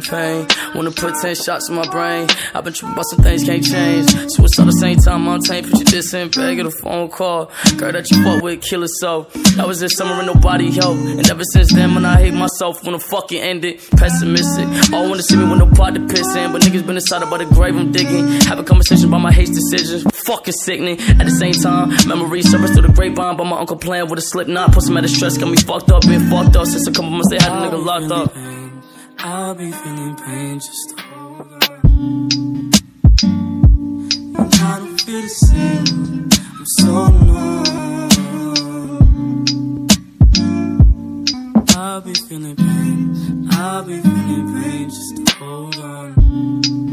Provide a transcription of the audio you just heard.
put 10 shots in my brain. I've been tripping about some things can't change. Suicide the same time, I'm tame. Put your diss in, bag of a phone call. Girl that you fuck with, kill it so. That was this summer and nobody helped. And ever since then, when I hate myself, the fucking ended. Pessimistic. All wanna see me with no pot to piss in. But niggas been inside about the grave I'm digging. Having conversations about my hate decisions. Fucking sickening. At the same time, memories surface through the grapevine. But my uncle playing with a slip knot. Put some out of stress, got me fucked up, been fucked up since a couple months they had a nigga locked up. I'll be feeling pain just to hold on. I don't feel the same. I'm so numb. I'll be feeling pain. I'll be feeling pain just to hold on.